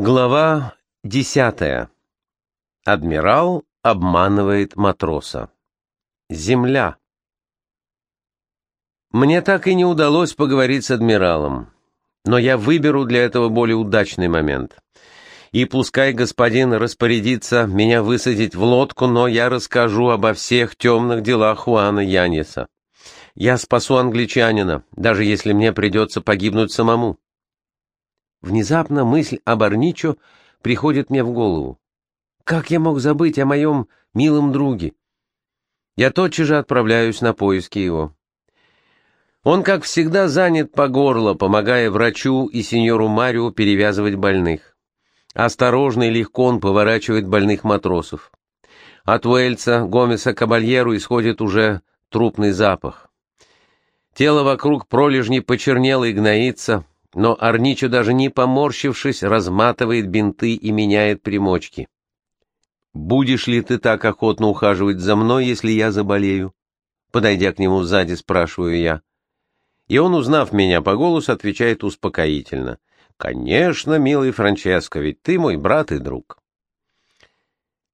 Глава десятая. Адмирал обманывает матроса. Земля. Мне так и не удалось поговорить с адмиралом, но я выберу для этого более удачный момент. И пускай господин распорядится меня высадить в лодку, но я расскажу обо всех темных делах Хуана Яниса. Я спасу англичанина, даже если мне придется погибнуть самому. Внезапно мысль об Арничо приходит мне в голову. Как я мог забыть о моем милом друге? Я тотчас же отправляюсь на поиски его. Он, как всегда, занят по горло, помогая врачу и сеньору Марио перевязывать больных. Осторожно и легко он поворачивает больных матросов. От Уэльса, Гомеса, Кабальеру исходит уже трупный запах. Тело вокруг пролежней почернело и гноится, но Арничо, даже не поморщившись, разматывает бинты и меняет примочки. «Будешь ли ты так охотно ухаживать за мной, если я заболею?» Подойдя к нему сзади, спрашиваю я. И он, узнав меня по голосу, отвечает успокоительно. «Конечно, милый Франческо, ведь ты мой брат и друг».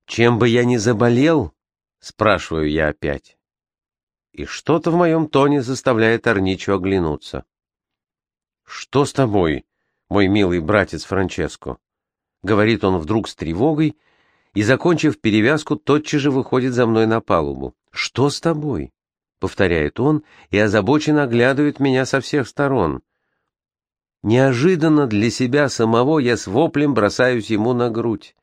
«Чем бы я ни заболел?» — спрашиваю я опять. И что-то в моем тоне заставляет Арничо оглянуться. «Что с тобой, мой милый братец Франческо?» — говорит он вдруг с тревогой, и, закончив перевязку, тотчас же выходит за мной на палубу. «Что с тобой?» — повторяет он и озабоченно оглядывает меня со всех сторон. Неожиданно для себя самого я с воплем бросаюсь ему на грудь.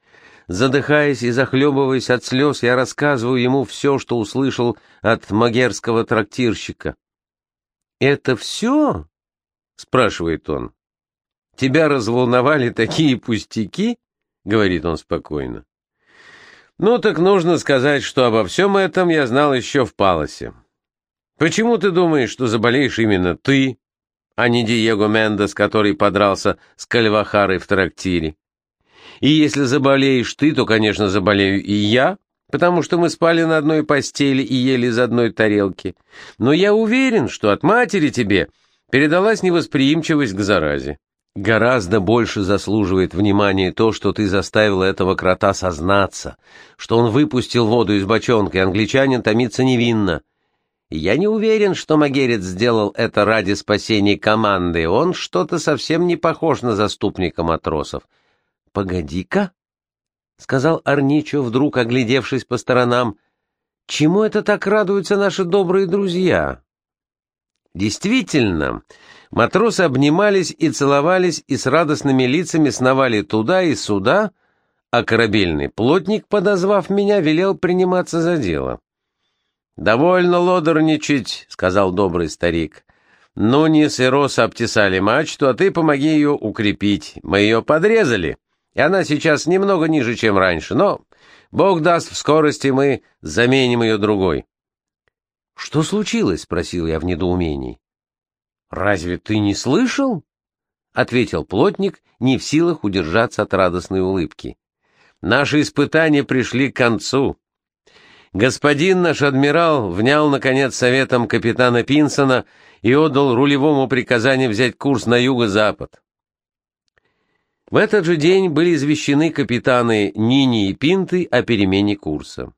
Задыхаясь и захлебываясь от слез, я рассказываю ему все, что услышал от магерского трактирщика. «Это все?» Спрашивает он. «Тебя разволновали такие пустяки?» — говорит он спокойно. «Ну, так нужно сказать, что обо всем этом я знал еще в Паласе. Почему ты думаешь, что заболеешь именно ты, а не Диего Мендес, который подрался с Кальвахарой в трактире? И если заболеешь ты, то, конечно, заболею и я, потому что мы спали на одной постели и ели из одной тарелки. Но я уверен, что от матери тебе передалась невосприимчивость к заразе. Гораздо больше заслуживает внимания то, что ты заставил этого крота сознаться, что он выпустил воду из бочонка, и англичанин томится невинно. я не уверен, что Магерец сделал это ради спасения команды, он что-то совсем не похож на заступника матросов. «Погоди-ка», — сказал Арничо, вдруг оглядевшись по сторонам, — «чему это так радуются наши добрые друзья?» Действительно, матросы обнимались и целовались и с радостными лицами сновали туда и сюда, а корабельный плотник, подозвав меня, велел приниматься за дело. «Довольно лодорничать», — сказал добрый старик. «Нунис и Рос обтесали мачту, а ты помоги ее укрепить. Мы ее подрезали, и она сейчас немного ниже, чем раньше, но, бог даст, в скорости мы заменим ее другой». «Что случилось?» — спросил я в недоумении. «Разве ты не слышал?» — ответил плотник, не в силах удержаться от радостной улыбки. «Наши испытания пришли к концу. Господин наш адмирал внял, наконец, советом капитана Пинсона и отдал рулевому приказание взять курс на юго-запад. В этот же день были извещены капитаны Нини и Пинты о перемене курса.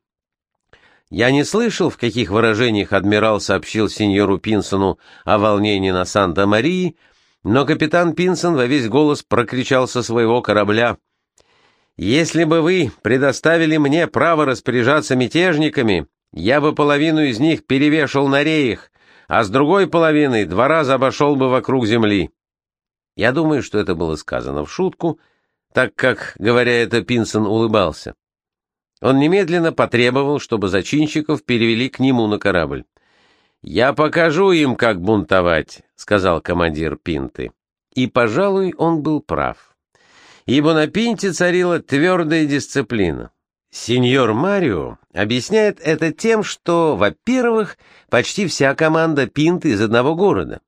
Я не слышал, в каких выражениях адмирал сообщил сеньору Пинсону о волнении на Санта-Марии, но капитан Пинсон во весь голос прокричал со своего корабля. «Если бы вы предоставили мне право распоряжаться мятежниками, я бы половину из них перевешал на реях, а с другой половиной два раза обошел бы вокруг земли». Я думаю, что это было сказано в шутку, так как, говоря это, Пинсон улыбался. Он немедленно потребовал, чтобы зачинщиков перевели к нему на корабль. «Я покажу им, как бунтовать», — сказал командир Пинты. И, пожалуй, он был прав. Ибо на Пинте царила твердая дисциплина. Сеньор Марио объясняет это тем, что, во-первых, почти вся команда Пинты из одного города.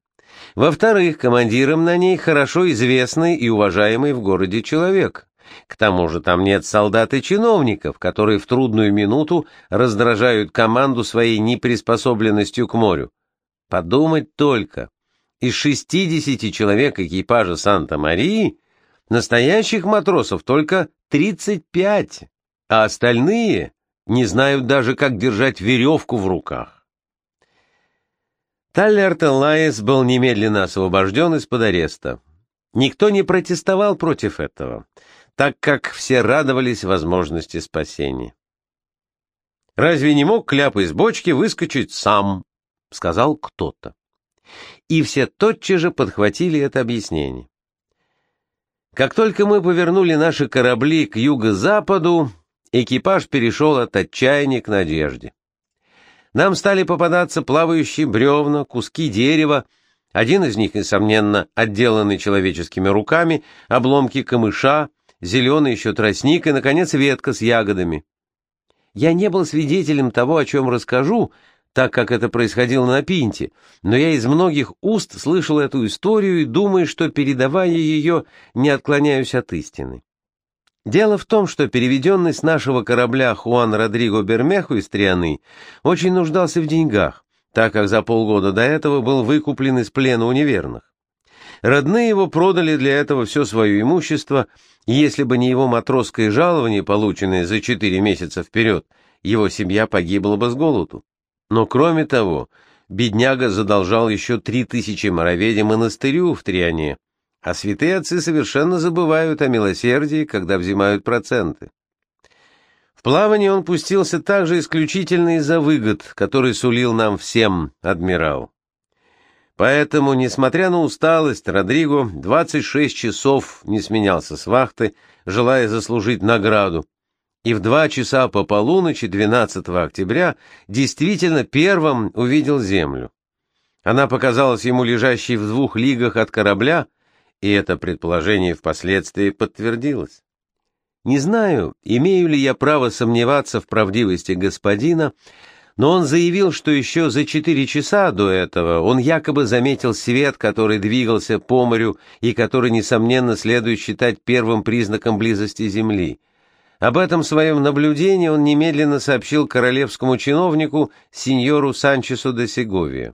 Во-вторых, командиром на ней хорошо известный и уважаемый в городе человек. К тому же там нет солдат и чиновников, которые в трудную минуту раздражают команду своей неприспособленностью к морю. Подумать только, из 60 человек экипажа Санта-Марии Настоящих матросов только 35, а остальные не знают даже, как держать веревку в руках. Таллертон Лайес был немедленно освобожден из-под ареста. Никто не протестовал против этого, так как все радовались возможности спасения. «Разве не мог кляп из бочки выскочить сам?» — сказал кто-то. И все тотчас же подхватили это объяснение. Как только мы повернули наши корабли к юго-западу, экипаж перешел от отчаяния к надежде. Нам стали попадаться плавающие бревна, куски дерева, один из них, несомненно, отделанный человеческими руками, обломки камыша, зеленый еще тростник и, наконец, ветка с ягодами. Я не был свидетелем того, о чем расскажу, так как это происходило на Пинте, но я из многих уст слышал эту историю и думаю, что, передавая ее, не отклоняюсь от истины. Дело в том, что переведенный с нашего корабля Хуан Родриго Бермеху из Трианы очень нуждался в деньгах, так как за полгода до этого был выкуплен из плена у неверных. Родные его продали для этого все свое имущество, и если бы не его матросское жалование, полученное за четыре месяца вперед, его семья погибла бы с голоду. Но кроме того, бедняга задолжал еще три тысячи мороведе монастырю в Триане, а святые отцы совершенно забывают о милосердии, когда взимают проценты. В плавание он пустился также исключительно из-за выгод, который сулил нам всем адмирал. Поэтому, несмотря на усталость, Родриго 26 часов не сменялся с вахты, желая заслужить награду, и в два часа по полуночи 12 октября действительно первым увидел землю. Она показалась ему лежащей в двух лигах от корабля, и это предположение впоследствии подтвердилось. Не знаю, имею ли я право сомневаться в правдивости господина, но он заявил, что еще за четыре часа до этого он якобы заметил свет, который двигался по морю и который, несомненно, следует считать первым признаком близости Земли — об этом своем наблюдении он немедленно сообщил королевскому чиновнику сеньору Санчесу де Сеговия.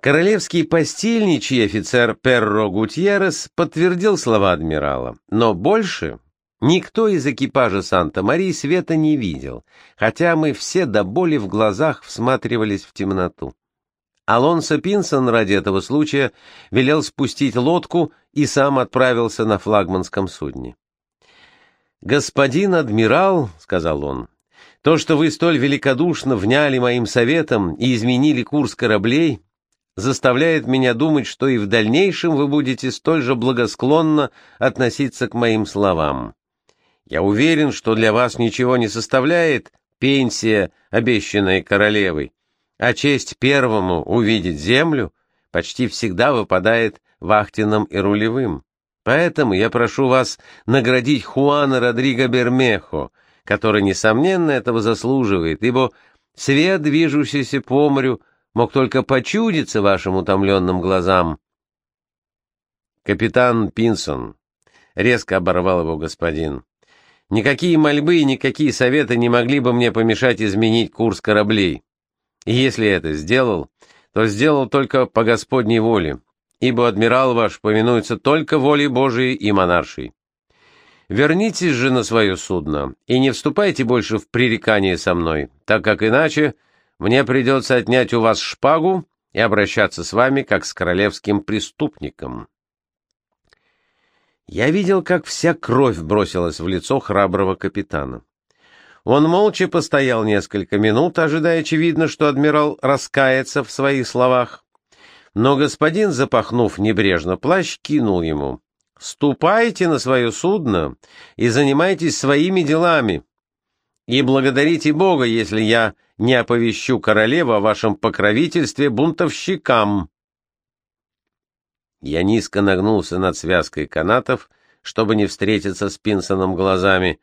Королевский постельничий офицер Перро Гутьеррес подтвердил слова адмирала, но больше никто из экипажа Санта-Марии света не видел, хотя мы все до боли в глазах всматривались в темноту. Алонсо Пинсон ради этого случая велел спустить лодку и сам отправился на флагманском судне. «Господин адмирал», — сказал он, — «то, что вы столь великодушно вняли моим советом и изменили курс кораблей, заставляет меня думать, что и в дальнейшем вы будете столь же благосклонно относиться к моим словам. Я уверен, что для вас ничего не составляет пенсия, обещанная королевой, а честь первому увидеть землю почти всегда выпадает вахтенным и рулевым. Поэтому я прошу вас наградить Хуана Родриго Бермехо, который, несомненно, этого заслуживает, ибо свет, движущийся по морю, мог только почудиться вашим утомленным глазам. Капитан Пинсон, — резко оборвал его господин, — никакие мольбы и никакие советы не могли бы мне помешать изменить курс кораблей. И если это сделал, то сделал только по Господней воле ибо адмирал ваш повинуется только воле Божией и монаршей. Вернитесь же на свое судно и не вступайте больше в пререкание со мной, так как иначе мне придется отнять у вас шпагу и обращаться с вами как с королевским преступником. Я видел, как вся кровь бросилась в лицо храброго капитана. Он молча постоял несколько минут, ожидая, очевидно, что адмирал раскается в своих словах, но господин, запахнув небрежно плащ, кинул ему. «Ступайте на свое судно и занимайтесь своими делами. И благодарите Бога, если я не оповещу королеву о вашем покровительстве бунтовщикам». Я низко нагнулся над связкой канатов, чтобы не встретиться с Пинсоном глазами.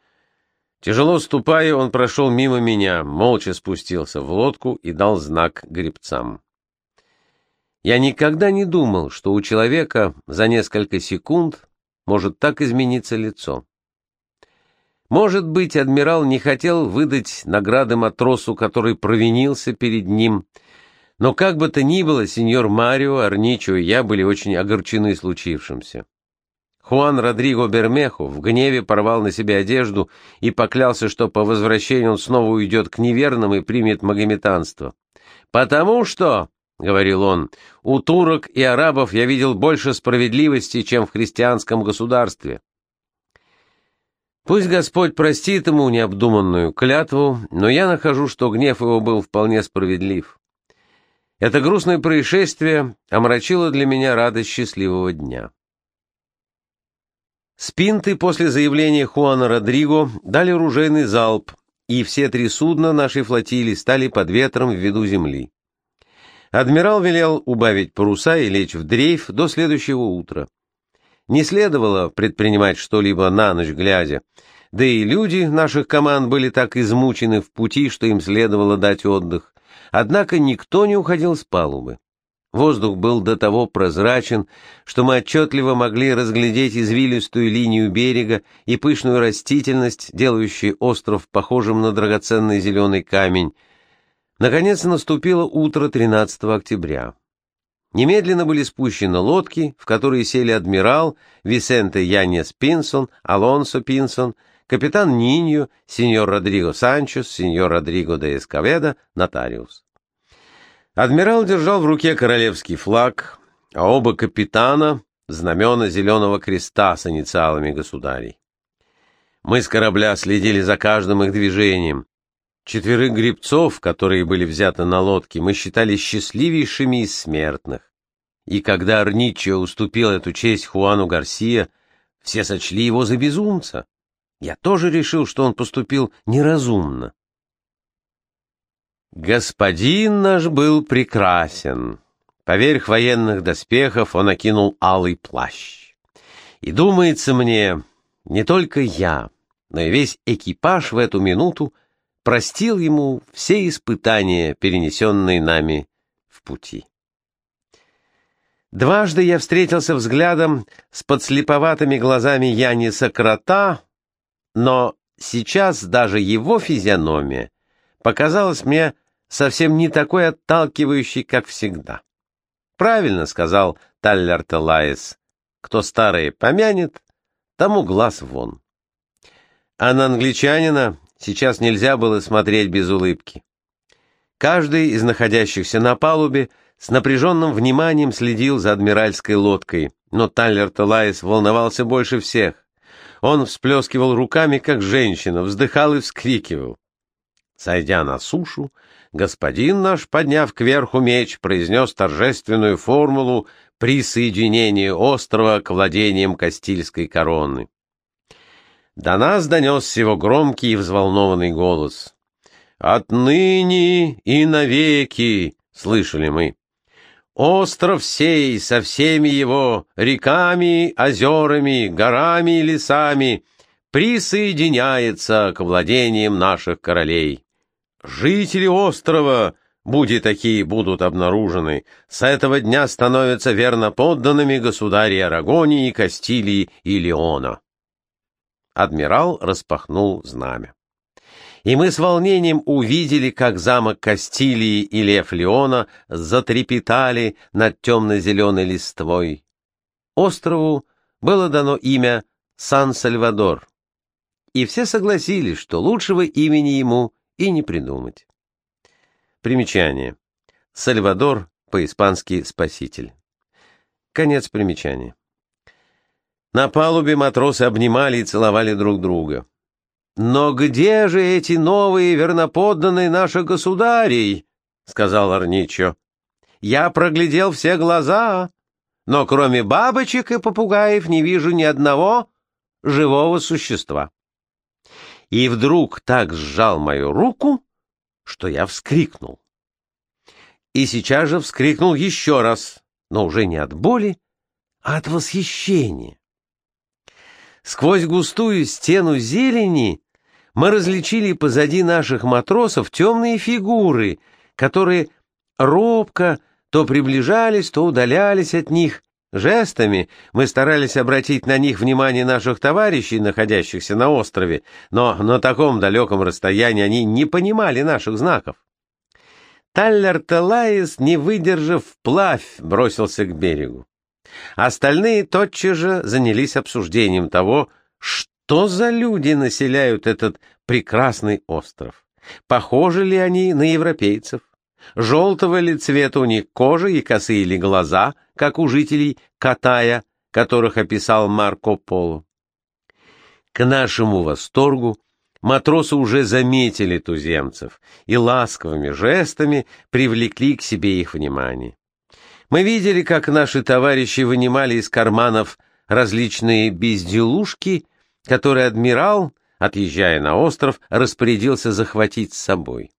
Тяжело ступая, он прошел мимо меня, молча спустился в лодку и дал знак гребцам. Я никогда не думал, что у человека за несколько секунд может так измениться лицо. Может быть, адмирал не хотел выдать награды матросу, который провинился перед ним, но как бы то ни было, сеньор Марио, Арничо и я были очень огорчены случившимся. Хуан Родриго Бермеху в гневе порвал на себе одежду и поклялся, что по возвращению он снова уйдет к неверным и примет магометанство. «Потому что, — говорил он, — у турок и арабов я видел больше справедливости, чем в христианском государстве. Пусть Господь простит ему необдуманную клятву, но я нахожу, что гнев его был вполне справедлив. Это грустное происшествие омрачило для меня радость счастливого дня. Спинты после заявления Хуана Родриго дали ружейный залп, и все три судна нашей флотилии стали под ветром в виду земли. Адмирал велел убавить паруса и лечь в дрейф до следующего утра. Не следовало предпринимать что-либо на ночь глядя, да и люди наших команд были так измучены в пути, что им следовало дать отдых. Однако никто не уходил с палубы. Воздух был до того прозрачен, что мы отчетливо могли разглядеть извилистую линию берега и пышную растительность, делающую остров похожим на драгоценный зеленый камень. Наконец наступило утро 13 октября. Немедленно были спущены лодки, в которые сели адмирал, Висенте Янес Пинсон, Алонсо Пинсон, капитан Ниньо, сеньор Родриго Санчес, сеньор Родриго де Эскаведа, нотариус. Адмирал держал в руке королевский флаг, а оба капитана — знамена Зеленого Креста с инициалами государей. Мы с корабля следили за каждым их движением. Четверых грибцов, которые были взяты на лодке, мы считали счастливейшими из смертных. И когда Арничо уступил эту честь Хуану Гарсия, все сочли его за безумца. Я тоже решил, что он поступил неразумно. Господин наш был прекрасен. Поверх военных доспехов он окинул алый плащ. И думается мне, не только я, но и весь экипаж в эту минуту простил ему все испытания, перенесенные нами в пути. Дважды я встретился взглядом с подслеповатыми глазами Яниса Крота, но сейчас даже его физиономия показалась мне совсем не такой отталкивающий, как всегда. Правильно сказал Таллер Телаис, кто старое помянет, тому глаз вон. А на англичанина сейчас нельзя было смотреть без улыбки. Каждый из находящихся на палубе с напряженным вниманием следил за адмиральской лодкой, но Таллер Телаис волновался больше всех. Он всплескивал руками, как женщина, вздыхал и вскрикивал. Сойдя на сушу, господин наш, подняв кверху меч, произнес торжественную формулу присоединения острова к владениям Кастильской короны. До нас донесся его громкий и взволнованный голос. «Отныне и навеки!» — слышали мы. «Остров сей со всеми его реками, озерами, горами и лесами присоединяется к владениям наших королей». Жители острова, будь такие будут обнаружены, с этого дня становятся верно подданными государей Арагонии, Кастилии и Леона. Адмирал распахнул знамя. И мы с волнением увидели, как замок Кастилии и лев Леона затрепетали над темно-зеленой листвой. Острову было дано имя Сан-Сальвадор, и все согласились, что лучшего имени ему и не придумать. Примечание. Сальвадор, по-испански «спаситель». Конец примечания. На палубе матросы обнимали и целовали друг друга. «Но где же эти новые верноподданные наших государей?» — сказал Арничо. «Я проглядел все глаза, но кроме бабочек и попугаев не вижу ни одного живого существа» и вдруг так сжал мою руку, что я вскрикнул. И сейчас же вскрикнул еще раз, но уже не от боли, а от восхищения. Сквозь густую стену зелени мы различили позади наших матросов темные фигуры, которые робко то приближались, то удалялись от них, Жестами мы старались обратить на них внимание наших товарищей, находящихся на острове, но на таком далеком расстоянии они не понимали наших знаков. Таллер Телаис, не выдержав вплавь, бросился к берегу. Остальные тотчас же занялись обсуждением того, что за люди населяют этот прекрасный остров. Похожи ли они на европейцев? Желтого ли цвета у них кожа и косые ли глаза, как у жителей Катая, которых описал Марко Поло? К нашему восторгу матросы уже заметили туземцев и ласковыми жестами привлекли к себе их внимание. Мы видели, как наши товарищи вынимали из карманов различные безделушки, которые адмирал, отъезжая на остров, распорядился захватить с собой.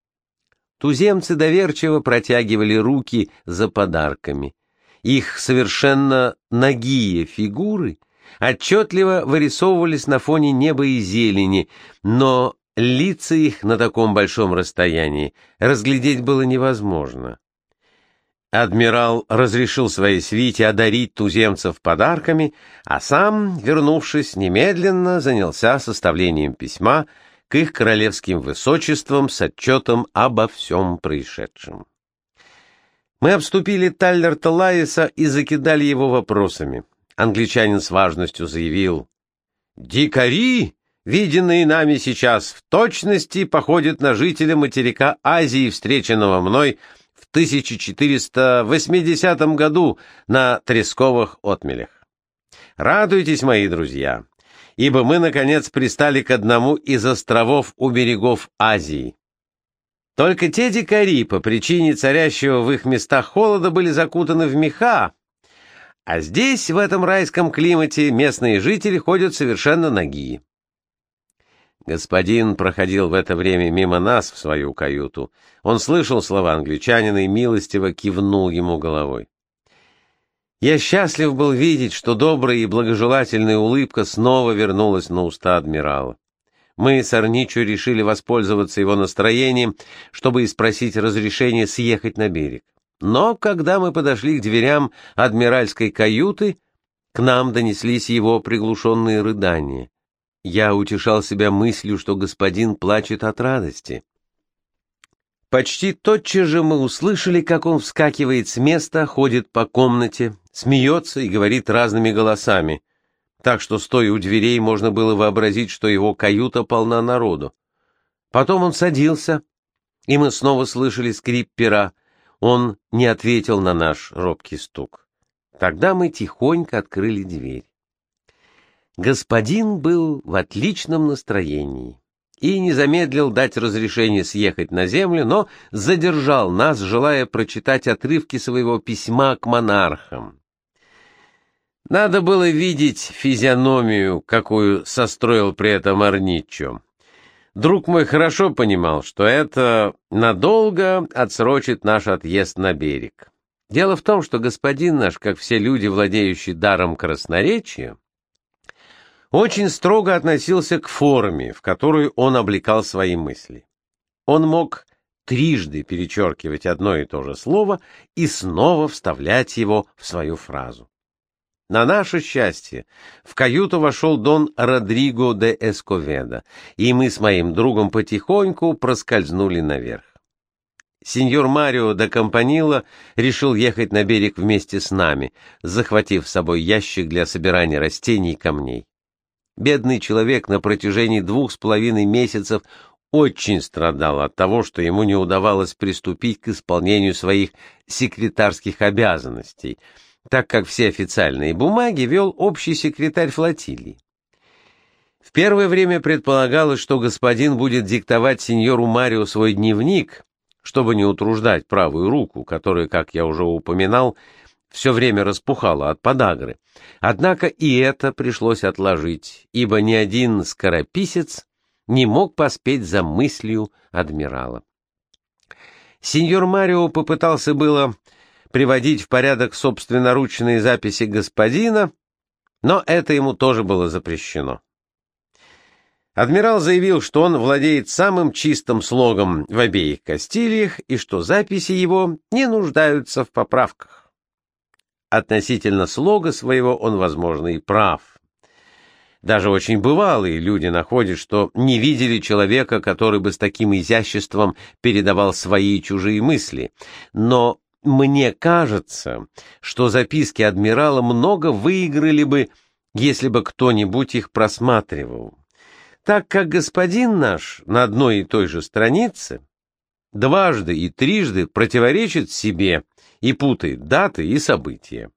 Туземцы доверчиво протягивали руки за подарками. Их совершенно нагие фигуры отчетливо вырисовывались на фоне неба и зелени, но лица их на таком большом расстоянии разглядеть было невозможно. Адмирал разрешил своей свите одарить туземцев подарками, а сам, вернувшись, немедленно занялся составлением письма к их королевским высочествам с отчетом обо всем происшедшем. Мы обступили Таллерта Лаиса и закидали его вопросами. Англичанин с важностью заявил, «Дикари, виденные нами сейчас, в точности походят на жителя материка Азии, встреченного мной 1480 году на Тресковых отмелях. Радуйтесь, мои друзья, ибо мы, наконец, пристали к одному из островов у берегов Азии. Только те дикари по причине царящего в их местах холода были закутаны в меха, а здесь, в этом райском климате, местные жители ходят совершенно ноги. Господин проходил в это время мимо нас в свою каюту. Он слышал слова англичанина и милостиво кивнул ему головой. Я счастлив был видеть, что добрая и благожелательная улыбка снова вернулась на уста адмирала. Мы с Арничо решили воспользоваться его настроением, чтобы спросить разрешения съехать на берег. Но когда мы подошли к дверям адмиральской каюты, к нам донеслись его приглушенные рыдания. Я утешал себя мыслью, что господин плачет от радости. Почти тотчас же мы услышали, как он вскакивает с места, ходит по комнате, смеется и говорит разными голосами, так что, стоя у дверей, можно было вообразить, что его каюта полна народу. Потом он садился, и мы снова слышали скрип пера, он не ответил на наш робкий стук. Тогда мы тихонько открыли дверь. Господин был в отличном настроении и не замедлил дать разрешение съехать на землю, но задержал нас, желая прочитать отрывки своего письма к монархам. Надо было видеть физиономию, какую состроил при этом Арничо. Друг мой хорошо понимал, что это надолго отсрочит наш отъезд на берег. Дело в том, что господин наш, как все люди, владеющие даром красноречия, очень строго относился к форме, в которую он облекал свои мысли. Он мог трижды перечеркивать одно и то же слово и снова вставлять его в свою фразу. На наше счастье, в каюту вошел дон Родриго де Эсковеда, и мы с моим другом потихоньку проскользнули наверх. Сеньор Марио де Компанила решил ехать на берег вместе с нами, захватив с собой ящик для собирания растений и камней. Бедный человек на протяжении двух с половиной месяцев очень страдал от того, что ему не удавалось приступить к исполнению своих секретарских обязанностей — так как все официальные бумаги вел общий секретарь флотилии. В первое время предполагалось, что господин будет диктовать сеньору Марио свой дневник, чтобы не утруждать правую руку, которая, как я уже упоминал, все время распухала от подагры. Однако и это пришлось отложить, ибо ни один скорописец не мог поспеть за мыслью адмирала. Сеньор Марио попытался было приводить в порядок собственноручные записи господина, но это ему тоже было запрещено. Адмирал заявил, что он владеет самым чистым слогом в обеих Кастильях и что записи его не нуждаются в поправках. Относительно слога своего он, возможно, и прав. Даже очень бывалые люди находят, что не видели человека, который бы с таким изяществом передавал свои и чужие мысли. Но Мне кажется, что записки адмирала много выиграли бы, если бы кто-нибудь их просматривал, так как господин наш на одной и той же странице дважды и трижды противоречит себе и путает даты и события.